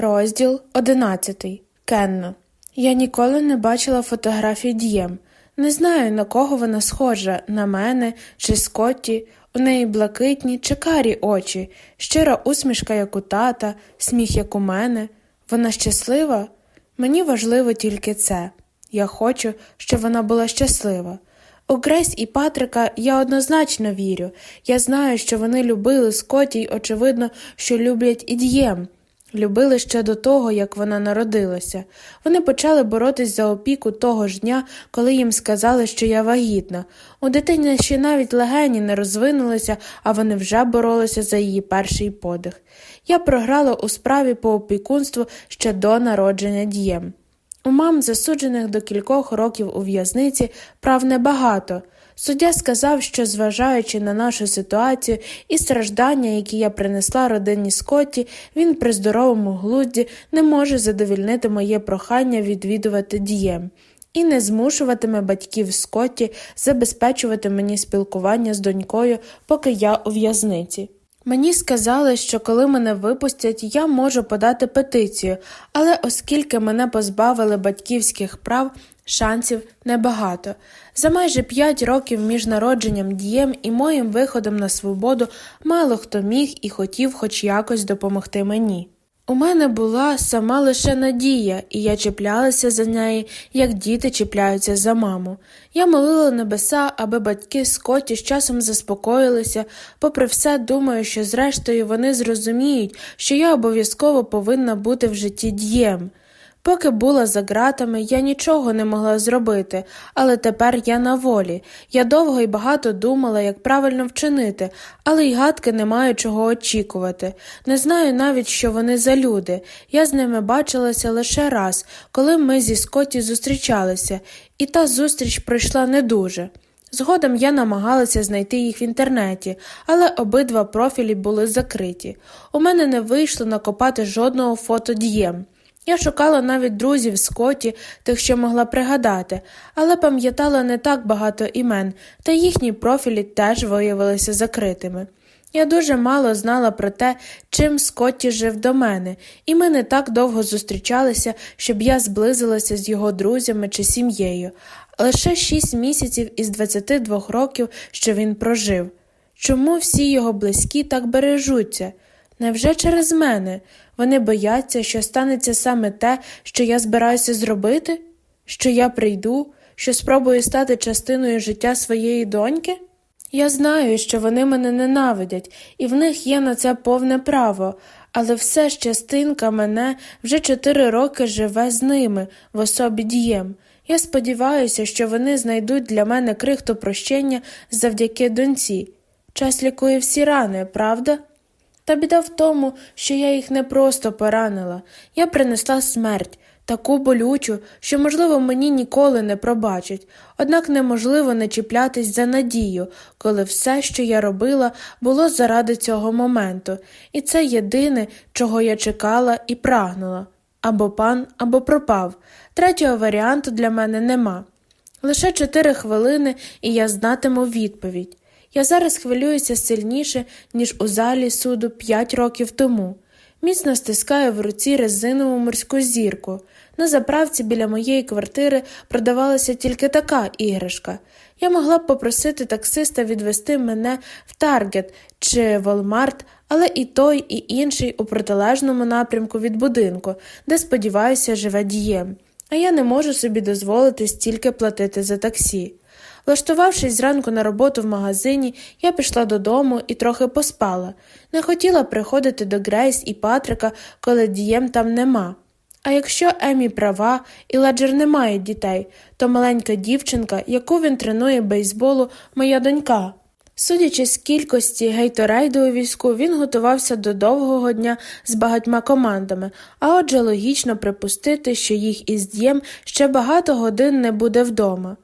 Розділ одинадцятий. Кенна. Я ніколи не бачила фотографій Дієм. Не знаю, на кого вона схожа на мене чи Скотті. У неї блакитні чи карі очі, щира усмішка, як у тата, сміх, як у мене. Вона щаслива? Мені важливо тільки це. Я хочу, щоб вона була щаслива. У Грейс і Патрика я однозначно вірю. Я знаю, що вони любили Скотті й, очевидно, що люблять і Дієм. Любили ще до того, як вона народилася. Вони почали боротись за опіку того ж дня, коли їм сказали, що я вагітна. У дитині ще навіть легені не розвинулися, а вони вже боролися за її перший подих. Я програла у справі по опікунству ще до народження дієм. У мам, засуджених до кількох років у в'язниці, прав небагато. Суддя сказав, що, зважаючи на нашу ситуацію і страждання, які я принесла родині Скотті, він при здоровому глузді не може задовільнити моє прохання відвідувати дієм. І не змушуватиме батьків Скотті забезпечувати мені спілкування з донькою, поки я у в'язниці. Мені сказали, що коли мене випустять, я можу подати петицію, але оскільки мене позбавили батьківських прав, шансів небагато. За майже п'ять років між народженням дієм і моїм виходом на свободу мало хто міг і хотів хоч якось допомогти мені. У мене була сама лише надія, і я чіплялася за неї, як діти чіпляються за маму. Я молила небеса, аби батьки Скотті з часом заспокоїлися, попри все, думаю, що зрештою вони зрозуміють, що я обов'язково повинна бути в житті дієм. Поки була за ґратами, я нічого не могла зробити, але тепер я на волі. Я довго і багато думала, як правильно вчинити, але й гадки не маю чого очікувати. Не знаю навіть, що вони за люди. Я з ними бачилася лише раз, коли ми зі Скотті зустрічалися, і та зустріч пройшла не дуже. Згодом я намагалася знайти їх в інтернеті, але обидва профілі були закриті. У мене не вийшло накопати жодного фото дієм. Я шукала навіть друзів Скотті, тих, що могла пригадати, але пам'ятала не так багато імен, та їхні профілі теж виявилися закритими. Я дуже мало знала про те, чим Скотті жив до мене, і ми не так довго зустрічалися, щоб я зблизилася з його друзями чи сім'єю, лише шість місяців із 22 років, що він прожив. Чому всі його близькі так бережуться? Невже через мене? Вони бояться, що станеться саме те, що я збираюся зробити, що я прийду, що спробую стати частиною життя своєї доньки? Я знаю, що вони мене ненавидять, і в них є на це повне право, але все ж частинка мене вже чотири роки живе з ними в особі дієм. Я сподіваюся, що вони знайдуть для мене крихту прощення завдяки доньці. Час лікує всі рани, правда? Та біда в тому, що я їх не просто поранила, я принесла смерть, таку болючу, що, можливо, мені ніколи не пробачать, однак неможливо не чіплятись за надію, коли все, що я робила, було заради цього моменту, і це єдине, чого я чекала і прагнула або пан, або пропав. Третього варіанту для мене нема. Лише чотири хвилини, і я знатиму відповідь. Я зараз хвилююся сильніше, ніж у залі суду п'ять років тому. Міцно стискаю в руці резинову морську зірку. На заправці біля моєї квартири продавалася тільки така іграшка. Я могла б попросити таксиста відвезти мене в Таргет чи Волмарт, але і той, і інший у протилежному напрямку від будинку, де, сподіваюся, живе дієм. А я не можу собі дозволити стільки платити за таксі. Влаштувавшись зранку на роботу в магазині, я пішла додому і трохи поспала. Не хотіла приходити до Грейс і Патрика, коли дієм там нема. А якщо Емі права і ладжер не має дітей, то маленька дівчинка, яку він тренує бейсболу, моя донька. Судячи з кількості гейторейду у війську, він готувався до довгого дня з багатьма командами, а отже логічно припустити, що їх із дієм ще багато годин не буде вдома.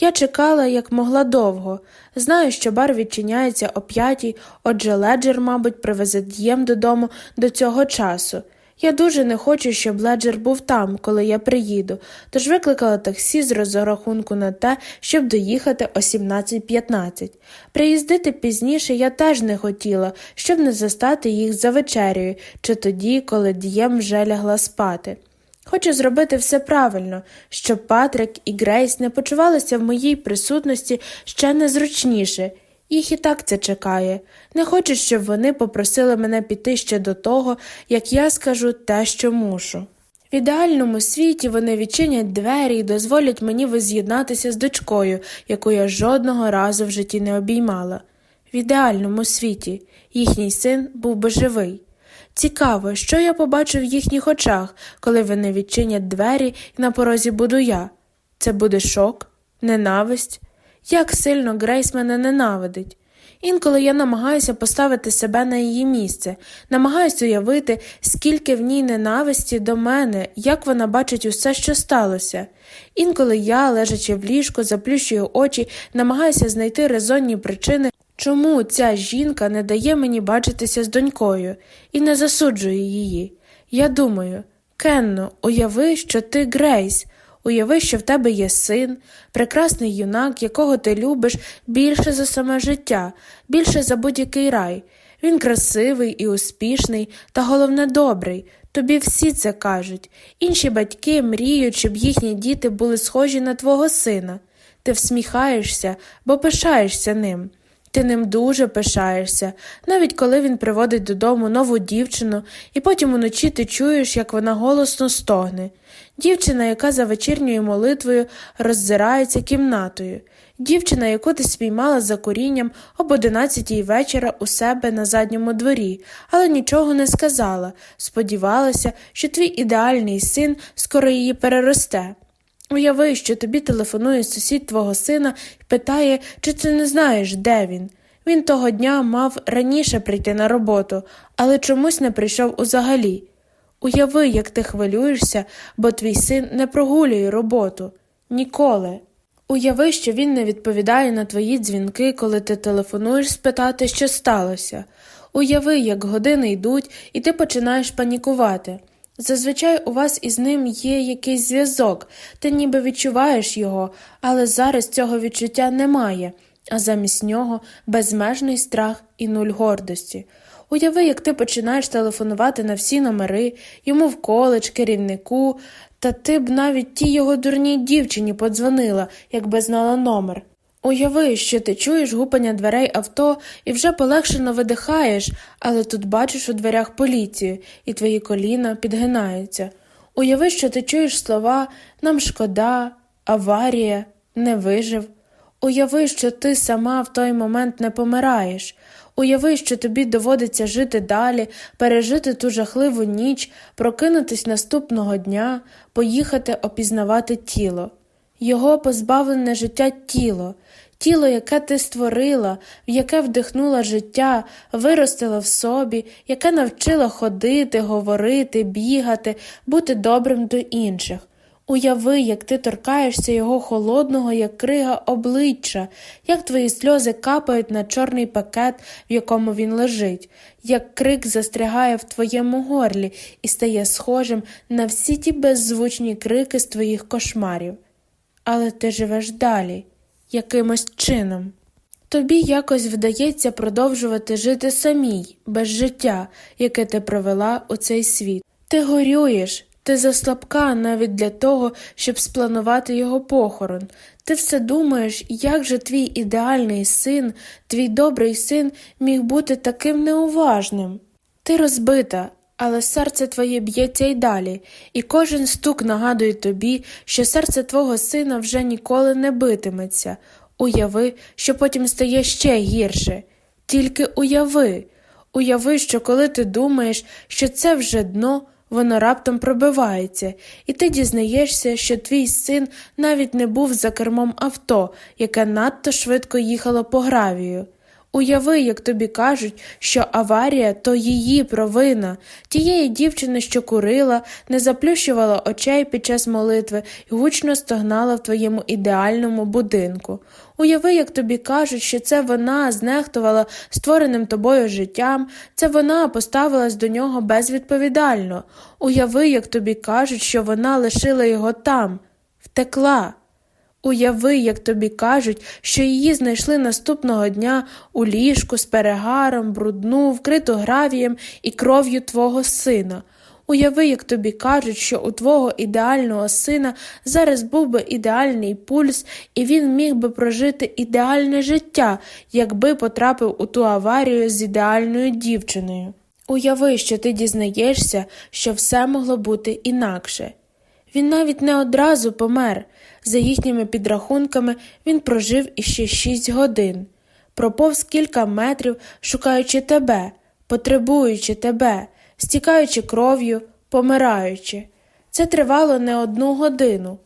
Я чекала, як могла довго. Знаю, що бар відчиняється о п'ятій, отже леджер, мабуть, привезе дієм додому до цього часу. Я дуже не хочу, щоб Леджер був там, коли я приїду, тож викликала таксі з розрахунку на те, щоб доїхати о 17.15. Приїздити пізніше я теж не хотіла, щоб не застати їх за вечерею чи тоді, коли Дієм вже лягла спати. Хочу зробити все правильно, щоб Патрик і Грейс не почувалися в моїй присутності ще незручніше. Їх і так це чекає. Не хочу, щоб вони попросили мене піти ще до того, як я скажу те, що мушу. В ідеальному світі вони відчинять двері і дозволять мені воз'єднатися з дочкою, яку я жодного разу в житті не обіймала. В ідеальному світі їхній син був би живий. Цікаво, що я побачу в їхніх очах, коли вони відчинять двері і на порозі буду я. Це буде шок, ненависть. Як сильно Грейс мене ненавидить. Інколи я намагаюся поставити себе на її місце, намагаюся уявити, скільки в ній ненависті до мене, як вона бачить усе, що сталося. Інколи я, лежачи в ліжку, заплющую очі, намагаюся знайти резонні причини, чому ця жінка не дає мені бачитися з донькою і не засуджує її. Я думаю, Кенно, уяви, що ти Грейс. Уяви, що в тебе є син, прекрасний юнак, якого ти любиш більше за саме життя, більше за будь-який рай. Він красивий і успішний, та головне добрий. Тобі всі це кажуть. Інші батьки мріють, щоб їхні діти були схожі на твого сина. Ти всміхаєшся, бо пишаєшся ним. Ти ним дуже пишаєшся, навіть коли він приводить додому нову дівчину, і потім уночі ти чуєш, як вона голосно стогне. Дівчина, яка за вечірньою молитвою роззирається кімнатою, дівчина, яку ти спіймала за корінням об одинадцятій вечора у себе на задньому дворі, але нічого не сказала, сподівалася, що твій ідеальний син скоро її переросте. Уяви, що тобі телефонує сусід твого сина і питає, чи ти не знаєш, де він. Він того дня мав раніше прийти на роботу, але чомусь не прийшов узагалі. Уяви, як ти хвилюєшся, бо твій син не прогулює роботу. Ніколи. Уяви, що він не відповідає на твої дзвінки, коли ти телефонуєш спитати, що сталося. Уяви, як години йдуть, і ти починаєш панікувати. Зазвичай у вас із ним є якийсь зв'язок, ти ніби відчуваєш його, але зараз цього відчуття немає, а замість нього безмежний страх і нуль гордості. Уяви, як ти починаєш телефонувати на всі номери, йому в коледж, керівнику, та ти б навіть тій його дурній дівчині подзвонила, якби знала номер. Уяви, що ти чуєш гупання дверей авто і вже полегшено видихаєш, але тут бачиш у дверях поліцію, і твої коліна підгинаються. Уяви, що ти чуєш слова нам шкода, аварія, не вижив. Уяви, що ти сама в той момент не помираєш. Уяви, що тобі доводиться жити далі, пережити ту жахливу ніч, прокинутись наступного дня, поїхати опізнавати тіло. Його позбавлене життя тіло, тіло, яке ти створила, в яке вдихнула життя, виростила в собі, яке навчила ходити, говорити, бігати, бути добрим до інших. Уяви, як ти торкаєшся його холодного, як крига обличчя, як твої сльози капають на чорний пакет, в якому він лежить, як крик застрягає в твоєму горлі і стає схожим на всі ті беззвучні крики з твоїх кошмарів. Але ти живеш далі, якимось чином. Тобі якось вдається продовжувати жити самій, без життя, яке ти провела у цей світ. Ти горюєш, ти заслабка навіть для того, щоб спланувати його похорон. Ти все думаєш, як же твій ідеальний син, твій добрий син міг бути таким неуважним. Ти розбита, але серце твоє б'ється й далі, і кожен стук нагадує тобі, що серце твого сина вже ніколи не битиметься. Уяви, що потім стає ще гірше. Тільки уяви, уяви, що коли ти думаєш, що це вже дно воно раптом пробивається, і ти дізнаєшся, що твій син навіть не був за кермом авто, яке надто швидко їхало по гравію. Уяви, як тобі кажуть, що аварія то її провина, тієї дівчини, що курила, не заплющувала очей під час молитви і гучно стогнала в твоєму ідеальному будинку. Уяви, як тобі кажуть, що це вона знехтувала створеним тобою життям, це вона поставилась до нього безвідповідально. Уяви, як тобі кажуть, що вона лишила його там, втекла. Уяви, як тобі кажуть, що її знайшли наступного дня у ліжку з перегаром, брудну, вкриту гравієм і кров'ю твого сина. Уяви, як тобі кажуть, що у твого ідеального сина зараз був би ідеальний пульс, і він міг би прожити ідеальне життя, якби потрапив у ту аварію з ідеальною дівчиною. Уяви, що ти дізнаєшся, що все могло бути інакше. Він навіть не одразу помер. За їхніми підрахунками, він прожив іще шість годин, проповз кілька метрів, шукаючи тебе, потребуючи тебе, стікаючи кров'ю, помираючи. Це тривало не одну годину.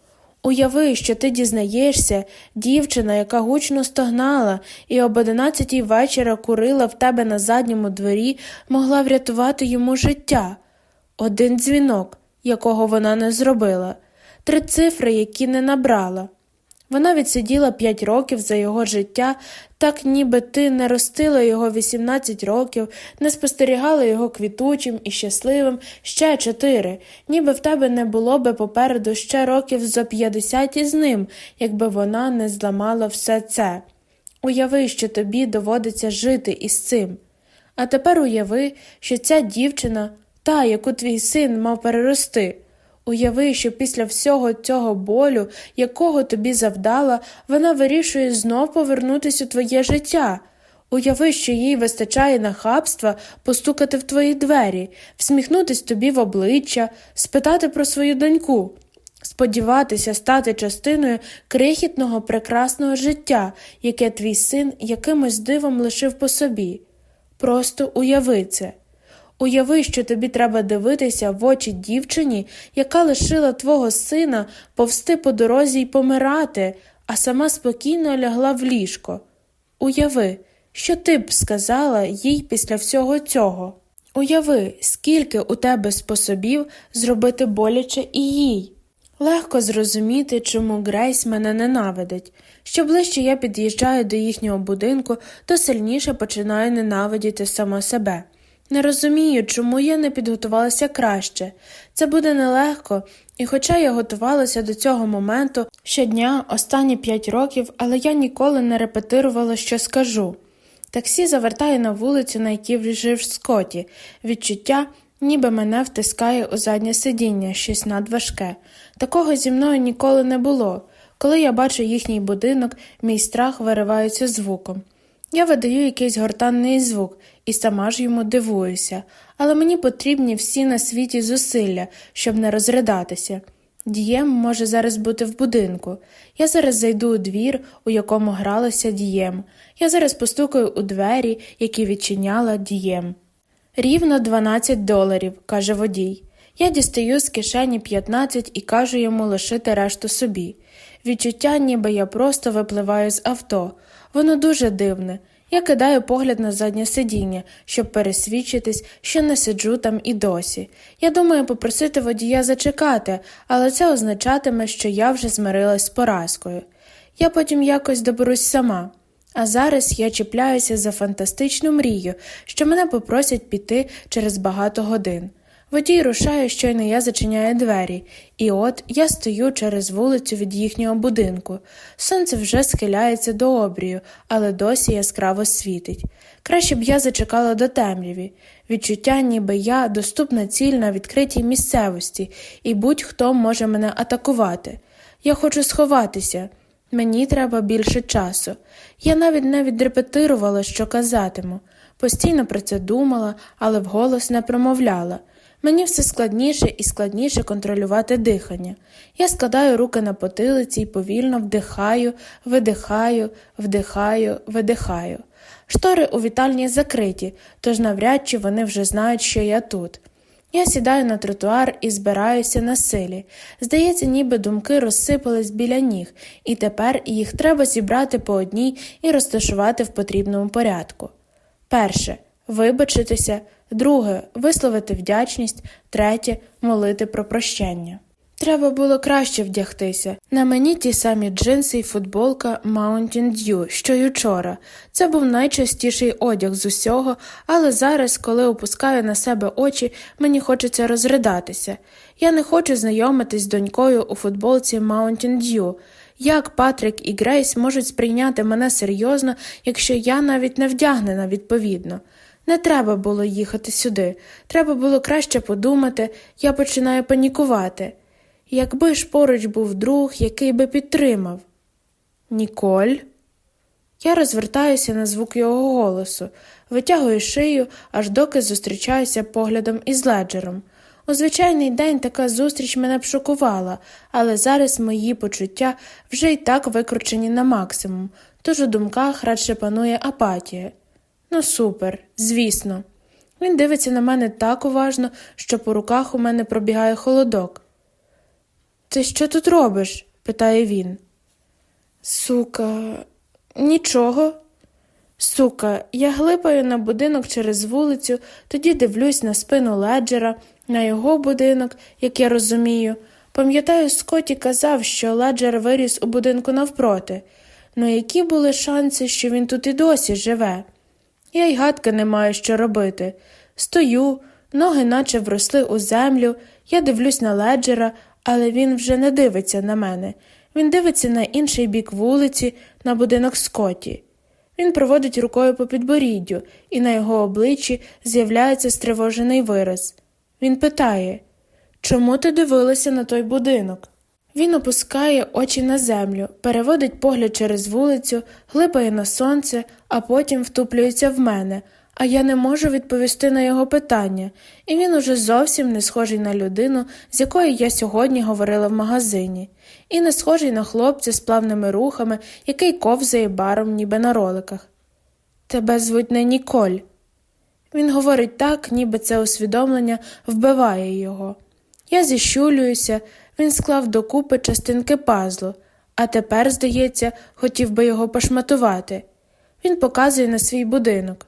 Уяви, що ти дізнаєшся, дівчина, яка гучно стогнала і об одинадцятій вечора курила в тебе на задньому дворі, могла врятувати йому життя. Один дзвінок, якого вона не зробила три цифри, які не набрала. Вона відсиділа п'ять років за його життя, так ніби ти не ростила його 18 років, не спостерігала його квітучим і щасливим ще чотири, ніби в тебе не було би попереду ще років за 50 із ним, якби вона не зламала все це. Уяви, що тобі доводиться жити із цим. А тепер уяви, що ця дівчина, та, яку твій син мав перерости. Уяви, що після всього цього болю, якого тобі завдала, вона вирішує знов повернутися у твоє життя. Уяви, що їй вистачає нахабства постукати в твої двері, всміхнутись тобі в обличчя, спитати про свою доньку, сподіватися стати частиною крихітного прекрасного життя, яке твій син якимось дивом лишив по собі. Просто уяви це. Уяви, що тобі треба дивитися в очі дівчині, яка лишила твого сина повсти по дорозі й помирати, а сама спокійно лягла в ліжко. Уяви, що ти б сказала їй після всього цього. Уяви, скільки у тебе способів зробити боляче і їй. Легко зрозуміти, чому Грейс мене ненавидить. Що ближче я під'їжджаю до їхнього будинку, то сильніше починаю ненавидіти сама себе. Не розумію, чому я не підготувалася краще. Це буде нелегко, і хоча я готувалася до цього моменту щодня останні п'ять років, але я ніколи не репетирувала, що скажу. Таксі завертає на вулицю, на якій жив Скотті. Відчуття, ніби мене втискає у заднє сидіння, щось надважке. Такого зі мною ніколи не було. Коли я бачу їхній будинок, мій страх виривається звуком. Я видаю якийсь гортанний звук і сама ж йому дивуюся, але мені потрібні всі на світі зусилля, щоб не розридатися. Дієм може зараз бути в будинку. Я зараз зайду у двір, у якому гралася дієм. Я зараз постукаю у двері, які відчиняла дієм. Рівно 12 доларів, каже водій. Я дістаю з кишені 15 і кажу йому лишити решту собі. Відчуття, ніби я просто випливаю з авто. Воно дуже дивне. Я кидаю погляд на заднє сидіння, щоб пересвідчитись, що не сиджу там і досі. Я думаю попросити водія зачекати, але це означатиме, що я вже змирилась з поразкою. Я потім якось доберусь сама. А зараз я чіпляюся за фантастичну мрію, що мене попросять піти через багато годин. Водій рушає, щойно я зачиняю двері, і от я стою через вулицю від їхнього будинку. Сонце вже схиляється до обрію, але досі яскраво світить. Краще б я зачекала до темряві. Відчуття, ніби я доступна ціль на відкритій місцевості, і будь-хто може мене атакувати. Я хочу сховатися. Мені треба більше часу. Я навіть не відрепетирувала, що казатиму. Постійно про це думала, але вголос не промовляла. Мені все складніше і складніше контролювати дихання. Я складаю руки на потилиці і повільно вдихаю, видихаю, вдихаю, видихаю. Штори у вітальні закриті, тож навряд чи вони вже знають, що я тут. Я сідаю на тротуар і збираюся на силі. Здається, ніби думки розсипались біля ніг, і тепер їх треба зібрати по одній і розташувати в потрібному порядку. Перше вибачитися, друге висловити вдячність, третє молити про прощення. Треба було краще вдягтися. На мені ті самі джинси і футболка Mountain Dew, що й учора. Це був найчастіший одяг з усього, але зараз, коли опускаю на себе очі, мені хочеться розридатися. Я не хочу знайомитись з донькою у футболці Mountain Dew. Як Патрик і Грейс можуть сприйняти мене серйозно, якщо я навіть не вдягнена відповідно? Не треба було їхати сюди. Треба було краще подумати, я починаю панікувати. Якби ж поруч був друг, який би підтримав. Ніколь. Я розвертаюся на звук його голосу, витягую шию, аж доки зустрічаюся поглядом із леджером. У звичайний день така зустріч мене б шокувала, але зараз мої почуття вже й так викручені на максимум, тож у думках радше панує апатія. Ну, супер, звісно. Він дивиться на мене так уважно, що по руках у мене пробігає холодок. Ти що тут робиш? питає він. Сука, нічого. Сука, я глипаю на будинок через вулицю, тоді дивлюсь на спину леджера, на його будинок, як я розумію. Пам'ятаю, Скотті казав, що леджер виріс у будинку навпроти. Ну які були шанси, що він тут і досі живе? Я й гадки не маю що робити. Стою, ноги наче вросли у землю, я дивлюсь на леджера, але він вже не дивиться на мене. Він дивиться на інший бік вулиці, на будинок Скотті. Він проводить рукою по підборіддю, і на його обличчі з'являється стривожений вираз. Він питає Чому ти дивилася на той будинок? Він опускає очі на землю, переводить погляд через вулицю, глипає на сонце, а потім втуплюється в мене, а я не можу відповісти на його питання, і він уже зовсім не схожий на людину, з якою я сьогодні говорила в магазині, і не схожий на хлопця з плавними рухами, який ковзає баром, ніби на роликах. Тебе звуть не Ніколь. Він говорить так, ніби це усвідомлення вбиває його. Я зіщулююся, він склав докупи частинки пазлу, а тепер, здається, хотів би його пошматувати. Він показує на свій будинок.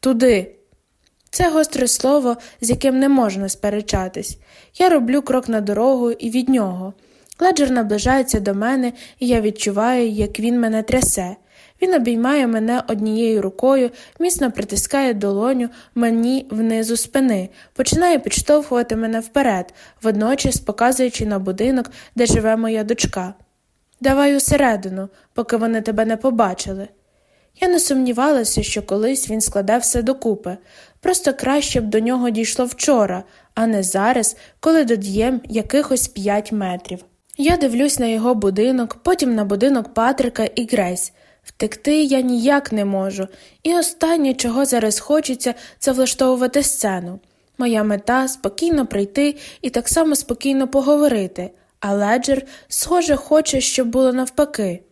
Туди. Це гостре слово, з яким не можна сперечатись. Я роблю крок на дорогу і від нього. Леджер наближається до мене, і я відчуваю, як він мене трясе. Він обіймає мене однією рукою, міцно притискає долоню мені внизу спини, починає підштовхувати мене вперед, водночас показуючи на будинок, де живе моя дочка. Давай усередину, поки вони тебе не побачили. Я не сумнівалася, що колись він складе все докупи, просто краще б до нього дійшло вчора, а не зараз, коли додієм якихось п'ять метрів. Я дивлюсь на його будинок, потім на будинок Патрика і Грейс. Втекти я ніяк не можу, і останнє, чого зараз хочеться, це влаштовувати сцену. Моя мета спокійно прийти і так само спокійно поговорити, а леджер, схоже, хоче, щоб було навпаки.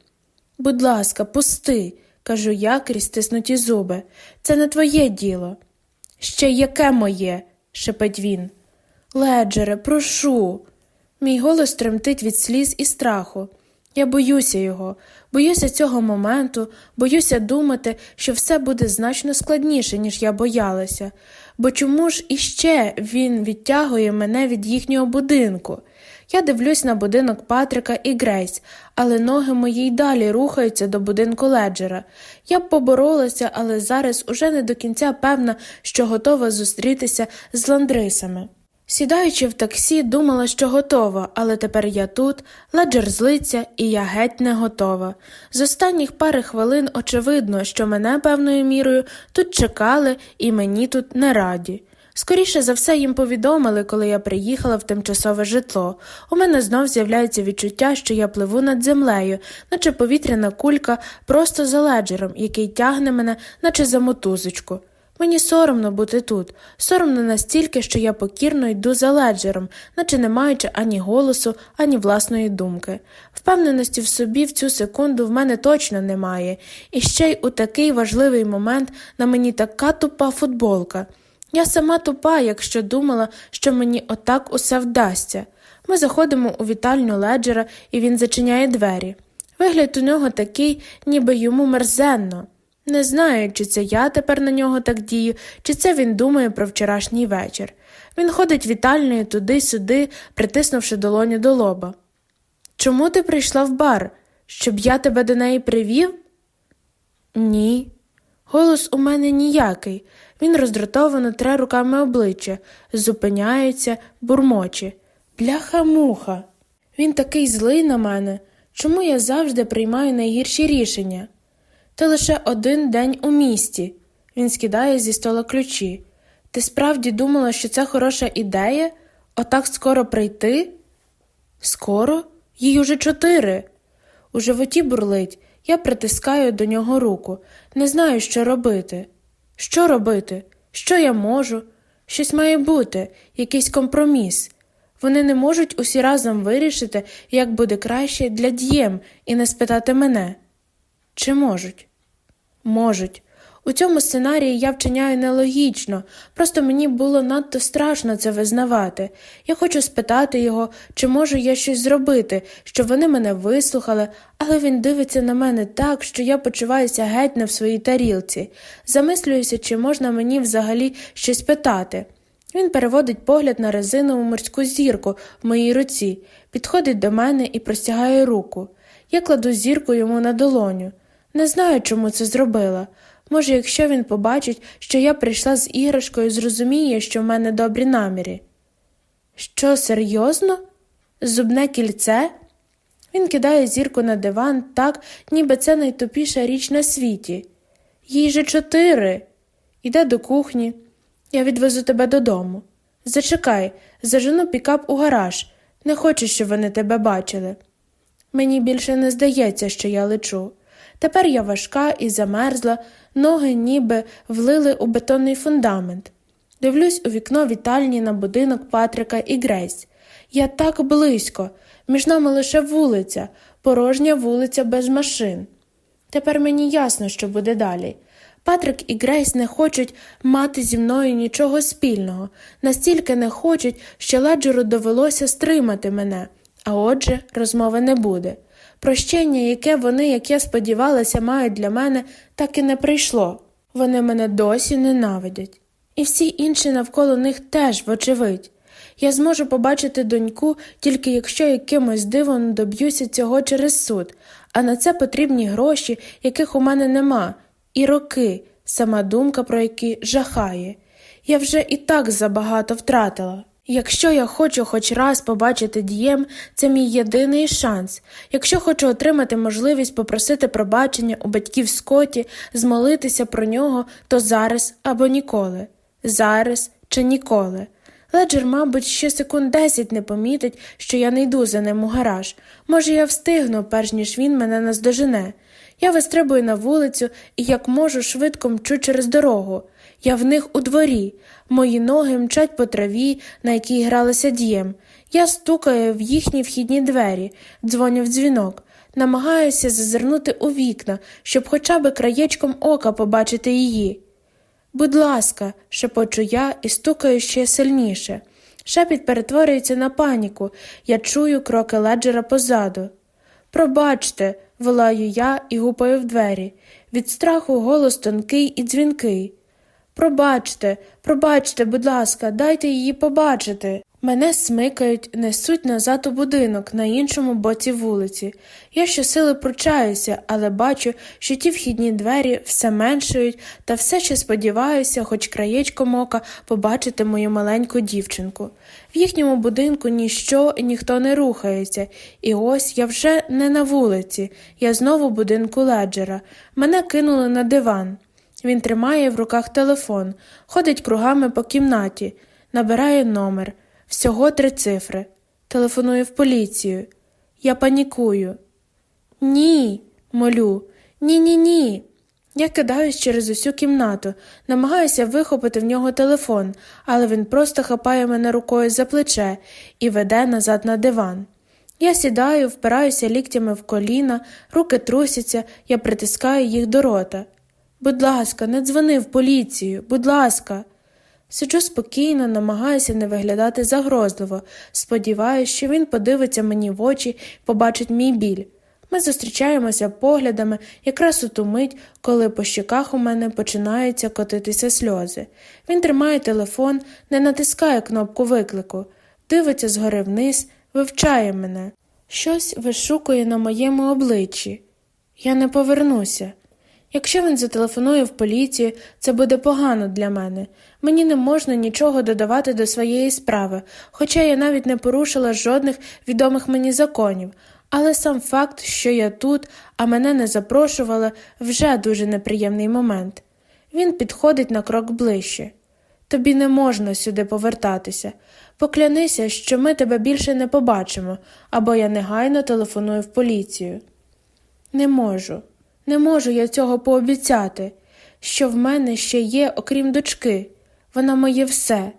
Будь ласка, пусти кажу я крізь стиснуті зуби. Це не твоє діло. Ще яке моє? шепить він. Леджере, прошу. Мій голос тремтить від сліз і страху. Я боюся його, боюся цього моменту, боюся думати, що все буде значно складніше, ніж я боялася, бо чому ж іще він відтягує мене від їхнього будинку? Я дивлюсь на будинок Патрика і Грейс, але ноги мої й далі рухаються до будинку леджера. Я б поборолася, але зараз уже не до кінця певна, що готова зустрітися з ландрисами. Сідаючи в таксі, думала, що готова, але тепер я тут, леджер злиться, і я геть не готова. З останніх пари хвилин очевидно, що мене певною мірою тут чекали і мені тут не раді. Скоріше за все їм повідомили, коли я приїхала в тимчасове житло. У мене знов з'являється відчуття, що я пливу над землею, наче повітряна кулька, просто за леджером, який тягне мене, наче за мотузочку. Мені соромно бути тут, соромно настільки, що я покірно йду за леджером, наче не маючи ані голосу, ані власної думки. Впевненості в собі в цю секунду в мене точно немає, і ще й у такий важливий момент на мені така тупа футболка. Я сама тупа, якщо думала, що мені отак усе вдасться. Ми заходимо у вітальню леджера, і він зачиняє двері. Вигляд у нього такий, ніби йому мерзенно. Не знаю, чи це я тепер на нього так дію, чи це він думає про вчорашній вечір. Він ходить вітальною туди-сюди, притиснувши долоню до лоба. Чому ти прийшла в бар? Щоб я тебе до неї привів? Ні. Голос у мене ніякий. Він роздратовано тре руками обличчя, зупиняється, бурмоче. Бляха муха. Він такий злий на мене. Чому я завжди приймаю найгірші рішення? Ти лише один день у місті. Він скидає зі стола ключі. Ти справді думала, що це хороша ідея? Отак скоро прийти? Скоро? Їй уже чотири. У животі бурлить, я притискаю до нього руку, не знаю, що робити. Що робити? Що я можу? Щось має бути, якийсь компроміс. Вони не можуть усі разом вирішити, як буде краще для дієм, і не спитати мене. Чи можуть? Можуть. У цьому сценарії я вчиняю нелогічно, просто мені було надто страшно це визнавати. Я хочу спитати його, чи можу я щось зробити, щоб вони мене вислухали, але він дивиться на мене так, що я почуваюся геть не в своїй тарілці. Замислююся, чи можна мені взагалі щось питати. Він переводить погляд на резинову морську зірку в моїй руці, підходить до мене і простягає руку. Я кладу зірку йому на долоню. Не знаю, чому це зробила. Може, якщо він побачить, що я прийшла з іграшкою, зрозуміє, що в мене добрі наміри. Що, серйозно? Зубне кільце? Він кидає зірку на диван так, ніби це найтупіша річ на світі. Їй же чотири. Іде до кухні. Я відвезу тебе додому. Зачекай, зажену пікап у гараж. Не хочу, щоб вони тебе бачили. Мені більше не здається, що я лечу. Тепер я важка і замерзла, ноги ніби влили у бетонний фундамент. Дивлюсь у вікно вітальні на будинок Патрика і Грейс. Я так близько, між нами лише вулиця, порожня вулиця без машин. Тепер мені ясно, що буде далі. Патрик і Грейс не хочуть мати зі мною нічого спільного, настільки не хочуть, що ладжеру довелося стримати мене, а отже, розмови не буде. Прощення, яке вони, як я сподівалася, мають для мене, так і не прийшло. Вони мене досі ненавидять. І всі інші навколо них теж, вочевидь. Я зможу побачити доньку, тільки якщо якимось дивом доб'юся цього через суд, а на це потрібні гроші, яких у мене нема, і роки, сама думка про які жахає. Я вже і так забагато втратила. Якщо я хочу хоч раз побачити дієм, це мій єдиний шанс. Якщо хочу отримати можливість попросити пробачення у батьків Скотті, змолитися про нього, то зараз або ніколи. Зараз чи ніколи. Леджер, мабуть, ще секунд десять не помітить, що я не йду за ним у гараж. Може, я встигну, перш ніж він мене наздожене. Я вистрибую на вулицю і, як можу, швидко мчу через дорогу. Я в них у дворі, мої ноги мчать по траві, на якій гралися дієм. Я стукаю в їхні вхідні двері, дзвоню в дзвінок, намагаюся зазирнути у вікна, щоб хоча б краєчком ока побачити її. Будь ласка, шепочу я і стукаю ще сильніше. Шепіт перетворюється на паніку, я чую кроки леджера позаду. Пробачте, волаю я і гупаю в двері. Від страху голос тонкий і дзвінкий. Пробачте, пробачте, будь ласка, дайте її побачити. Мене смикають, несуть назад у будинок на іншому боці вулиці. Я щосили пручаюся, але бачу, що ті вхідні двері все меншують, та все ще сподіваюся, хоч краєчком ока побачити мою маленьку дівчинку. В їхньому будинку ніщо і ніхто не рухається, і ось я вже не на вулиці, я знову в будинку леджера. Мене кинули на диван. Він тримає в руках телефон, ходить кругами по кімнаті, набирає номер, всього три цифри. Телефоную в поліцію. Я панікую. Ні, молю, ні, ні, ні. Я кидаюсь через усю кімнату, намагаюся вихопити в нього телефон, але він просто хапає мене рукою за плече і веде назад на диван. Я сідаю, впираюся ліктями в коліна, руки трусяться, я притискаю їх до рота. Будь ласка, не дзвони в поліцію, будь ласка. Сиджу спокійно, намагаюся не виглядати загрозливо, сподіваюся, що він подивиться мені в очі побачить мій біль. Ми зустрічаємося поглядами якраз у ту мить, коли по щоках у мене починаються котитися сльози. Він тримає телефон, не натискає кнопку виклику, дивиться згори вниз, вивчає мене. Щось вишукує на моєму обличчі. Я не повернуся. Якщо він зателефонує в поліцію, це буде погано для мене. Мені не можна нічого додавати до своєї справи, хоча я навіть не порушила жодних відомих мені законів. Але сам факт, що я тут, а мене не запрошували, вже дуже неприємний момент. Він підходить на крок ближче. Тобі не можна сюди повертатися. Поклянися, що ми тебе більше не побачимо, або я негайно телефоную в поліцію. Не можу, не можу я цього пообіцяти, що в мене ще є, окрім дочки. Вона моє все.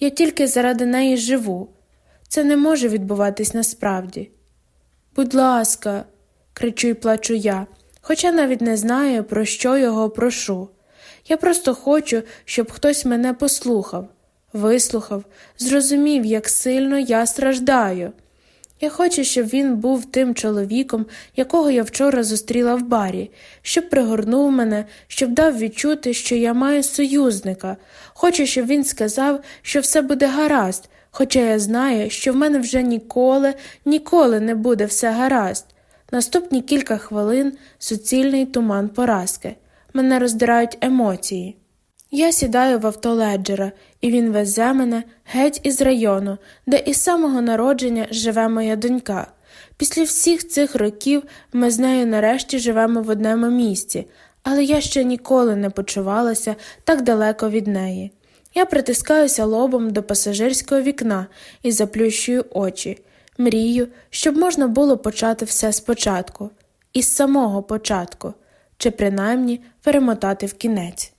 Я тільки заради неї живу. Це не може відбуватись насправді. Будь ласка, кричу й плачу я, хоча навіть не знаю, про що його прошу. Я просто хочу, щоб хтось мене послухав, вислухав, зрозумів, як сильно я страждаю. Я хочу, щоб він був тим чоловіком, якого я вчора зустріла в барі, щоб пригорнув мене, щоб дав відчути, що я маю союзника. Хочу, щоб він сказав, що все буде гаразд, хоча я знаю, що в мене вже ніколи, ніколи не буде все гаразд. Наступні кілька хвилин суцільний туман поразки. Мене роздирають емоції. Я сідаю в авто леджера, і він везе мене геть із району, де із самого народження живе моя донька. Після всіх цих років ми з нею нарешті живемо в одному місці, але я ще ніколи не почувалася так далеко від неї. Я притискаюся лобом до пасажирського вікна і заплющую очі, мрію, щоб можна було почати все спочатку, із самого початку, чи принаймні перемотати в кінець.